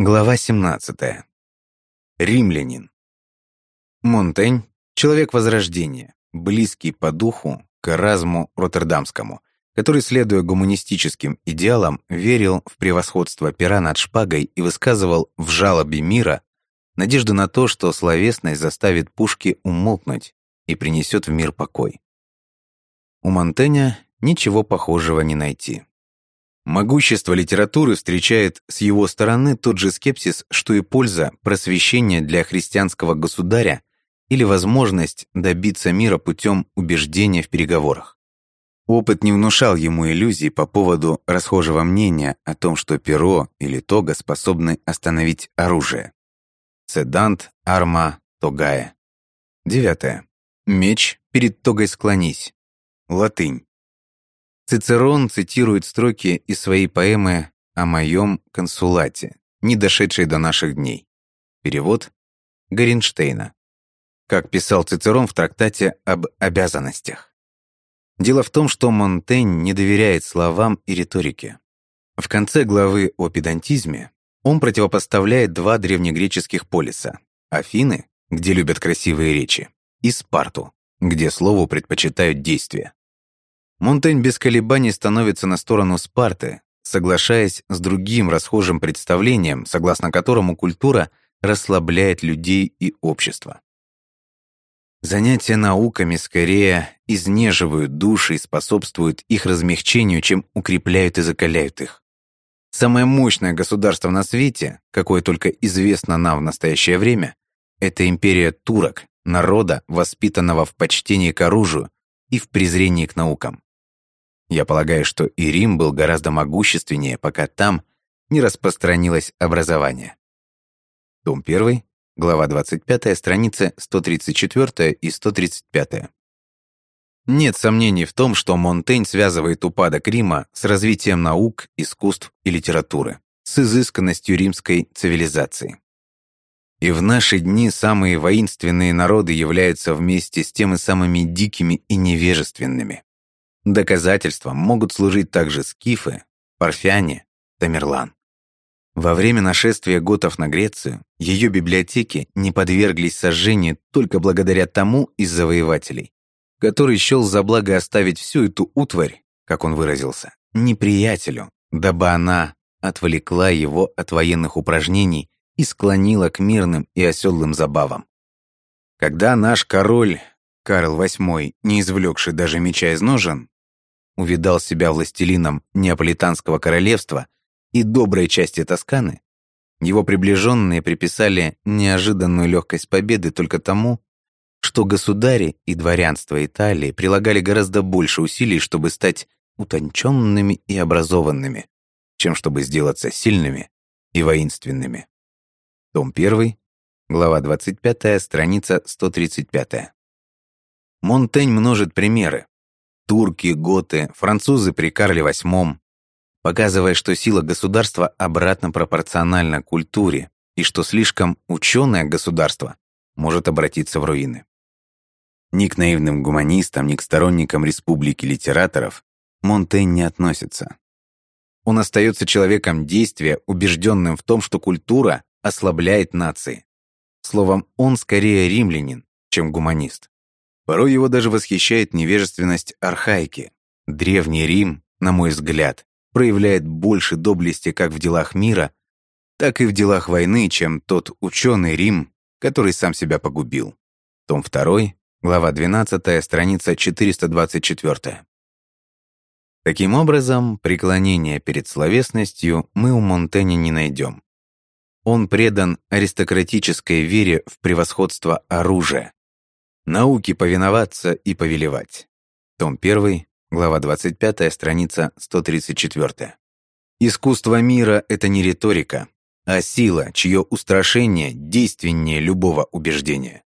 Глава 17. Римлянин. Монтень – человек Возрождения, близкий по духу к Эразму Роттердамскому, который, следуя гуманистическим идеалам, верил в превосходство пера над шпагой и высказывал в жалобе мира надежду на то, что словесность заставит пушки умолкнуть и принесет в мир покой. У Монтэня ничего похожего не найти. Могущество литературы встречает с его стороны тот же скепсис, что и польза просвещения для христианского государя или возможность добиться мира путем убеждения в переговорах. Опыт не внушал ему иллюзий по поводу расхожего мнения о том, что перо или тога способны остановить оружие. Седант, арма, тогая. Девятое. Меч перед тогой склонись. Латынь. Цицерон цитирует строки из своей поэмы о моем консулате, не дошедшей до наших дней. Перевод Горинштейна. Как писал Цицерон в трактате об обязанностях. Дело в том, что Монтень не доверяет словам и риторике. В конце главы о педантизме он противопоставляет два древнегреческих полиса – Афины, где любят красивые речи, и Спарту, где слову предпочитают действия. Монтень без колебаний становится на сторону Спарты, соглашаясь с другим расхожим представлением, согласно которому культура расслабляет людей и общество. Занятия науками скорее изнеживают души и способствуют их размягчению, чем укрепляют и закаляют их. Самое мощное государство на свете, какое только известно нам в настоящее время, это империя турок, народа, воспитанного в почтении к оружию и в презрении к наукам. Я полагаю, что и Рим был гораздо могущественнее, пока там не распространилось образование. Том 1, глава 25, страницы 134 и 135. Нет сомнений в том, что Монтень связывает упадок Рима с развитием наук, искусств и литературы, с изысканностью римской цивилизации. И в наши дни самые воинственные народы являются вместе с тем и самыми дикими и невежественными. Доказательством могут служить также скифы, парфяне, Тамерлан. Во время нашествия готов на Грецию ее библиотеки не подверглись сожжению только благодаря тому из завоевателей, который счел за благо оставить всю эту утварь, как он выразился, неприятелю, дабы она отвлекла его от военных упражнений и склонила к мирным и оседлым забавам. Когда наш король Карл VIII, не извлекший даже меча из ножен, увидал себя властелином Неаполитанского королевства и доброй части Тосканы, его приближенные приписали неожиданную легкость победы только тому, что государи и дворянство Италии прилагали гораздо больше усилий, чтобы стать утонченными и образованными, чем чтобы сделаться сильными и воинственными. Том 1, глава 25, страница 135. Монтень множит примеры. Турки, готы, французы при Карле VIII, показывая, что сила государства обратно пропорциональна культуре и что слишком ученое государство может обратиться в руины. Ни к наивным гуманистам, ни к сторонникам республики литераторов Монтень не относится. Он остается человеком действия, убежденным в том, что культура ослабляет нации. Словом, он скорее римлянин, чем гуманист. Порой его даже восхищает невежественность архаики. Древний Рим, на мой взгляд, проявляет больше доблести как в делах мира, так и в делах войны, чем тот ученый Рим, который сам себя погубил. Том 2, глава 12, страница 424. Таким образом, преклонения перед словесностью мы у Монтэня не найдем. Он предан аристократической вере в превосходство оружия, Науки повиноваться и повелевать. Том 1, глава 25, страница 134. Искусство мира — это не риторика, а сила, чье устрашение действеннее любого убеждения.